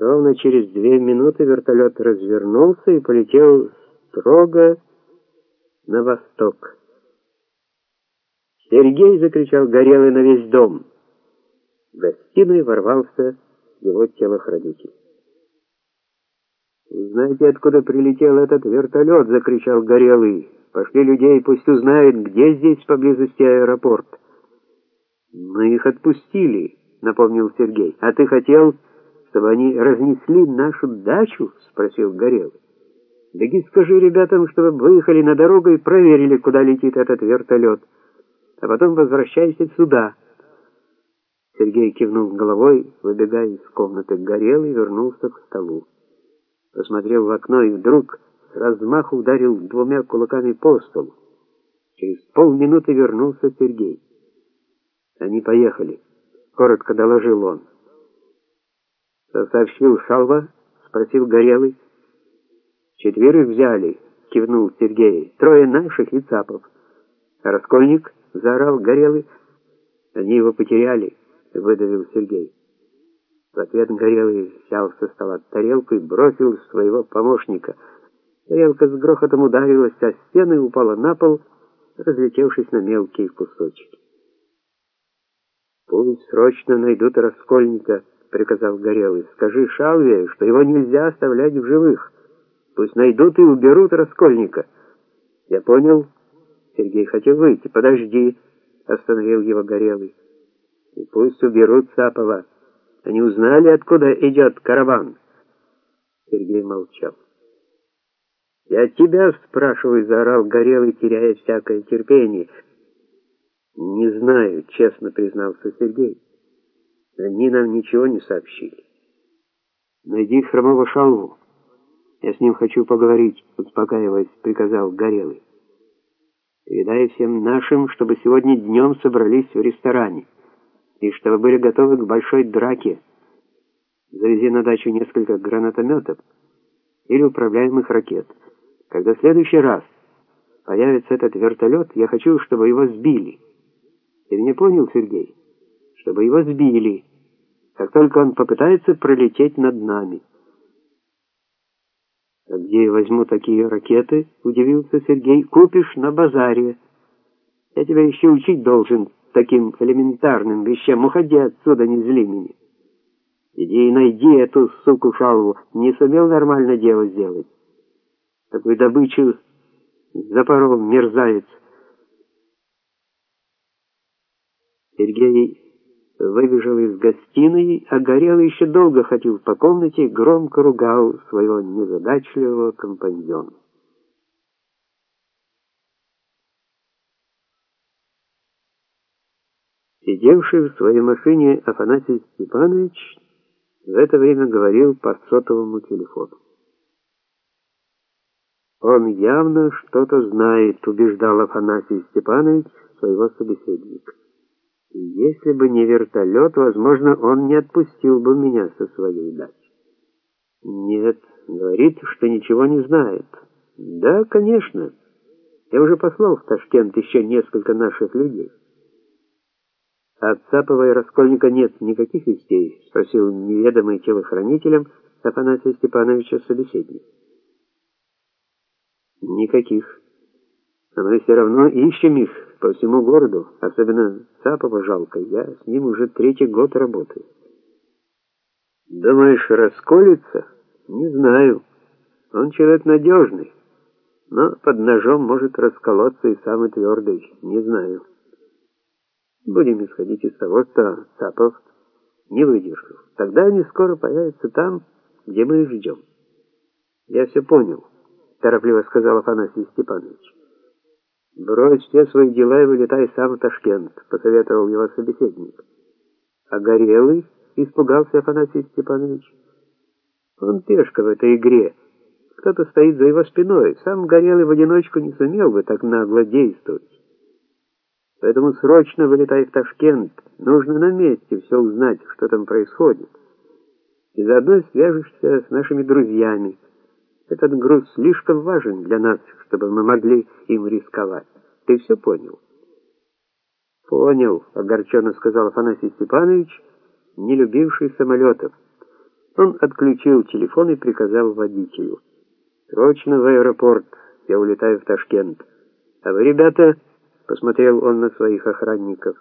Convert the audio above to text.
Ровно через две минуты вертолет развернулся и полетел строго на восток. «Сергей!» — закричал Горелый на весь дом. В гостиную ворвался его телохранитель. «Знаете, откуда прилетел этот вертолет?» — закричал Горелый. «Пошли людей, пусть узнают, где здесь поблизости аэропорт». «Мы их отпустили», — напомнил Сергей. «А ты хотел...» чтобы они разнесли нашу дачу?» — спросил Горелый. «Беги скажи ребятам, чтобы выехали на дорогу и проверили, куда летит этот вертолет. А потом возвращайся сюда». Сергей кивнул головой, выбегая из комнаты, горел и вернулся к столу. Посмотрел в окно и вдруг с размаху ударил двумя кулаками по столу. Через полминуты вернулся Сергей. «Они поехали», — коротко доложил он. Что сообщил Шалва? спросил Горелый. Четверых взяли, кивнул Сергей. Трое наших и Цапов. Раскольник заорал Горелый. Они его потеряли, выдавил Сергей. В ответ Горелый взял со стола тарелку и бросил своего помощника. Тарелка с грохотом ударилась о стену и упала на пол, разлетевшись на мелкие кусочки. Пусть срочно найдут Раскольника, приказал Горелый. Скажи Шалве, что его нельзя оставлять в живых. Пусть найдут и уберут раскольника. Я понял. Сергей хотел выйти. Подожди, остановил его Горелый. И пусть уберут Сапова. Они узнали, откуда идет караван. Сергей молчал. «Я тебя спрашиваю», — заорал Горелый, теряя всякое терпение. «Не знаю», — честно признался Сергей. Они нам ничего не сообщили. Найди хромого шалву. Я с ним хочу поговорить, успокаиваясь, приказал Горелый. Передай всем нашим, чтобы сегодня днем собрались в ресторане и чтобы были готовы к большой драке. Завези на дачу несколько гранатометов или управляемых ракет. Когда в следующий раз появится этот вертолет, я хочу, чтобы его сбили. Ты меня понял, Сергей? Чтобы его сбили, как только он попытается пролететь над нами. «А где я возьму такие ракеты?» — удивился Сергей. «Купишь на базаре. Я тебя еще учить должен таким элементарным вещам. Уходи отсюда, не зли меня. Иди и найди эту суку шалву. Не сумел нормально дело сделать. Такую добычу запорол мерзавец». Сергей выбежал из гостиной, а Горелый еще долго ходил по комнате громко ругал своего незадачливого компаньона. Сидевший в своей машине Афанасий Степанович в это время говорил по сотовому телефону. Он явно что-то знает, убеждал Афанасий Степанович своего собеседника. Если бы не вертолет, возможно, он не отпустил бы меня со своей дачи. Нет, говорит, что ничего не знает. Да, конечно. Я уже послал в Ташкент еще несколько наших людей. От Цапова и Раскольника нет никаких вестей, спросил неведомый телохранителем Афанасия Степановича собеседник. Никаких. Но мы все равно ищем их по всему городу, особенно Цапова жалко, я с ним уже третий год работаю. Думаешь, расколется? Не знаю. Он человек надежный, но под ножом может расколоться и самый твердый, не знаю. Будем исходить из того, что Цапов не выдержал. Тогда они скоро появятся там, где мы их ждем. Я все понял, торопливо сказал Афанасий Степанович. «Брось все свои дела и вылетай сам в Ташкент», — посоветовал его собеседник. «А Горелый?» — испугался Афанасий Степанович. «Он пешка в этой игре. Кто-то стоит за его спиной. Сам Горелый в одиночку не сумел бы так нагло действовать. Поэтому срочно вылетай в Ташкент. Нужно на месте все узнать, что там происходит. И заодно свяжешься с нашими друзьями». Этот груз слишком важен для нас, чтобы мы могли им рисковать. Ты все понял? Понял, огорченно сказал Афанасий Степанович, не любивший самолетов. Он отключил телефон и приказал водителю: "Срочно в аэропорт, я улетаю в Ташкент. А вы, ребята, посмотрел он на своих охранников.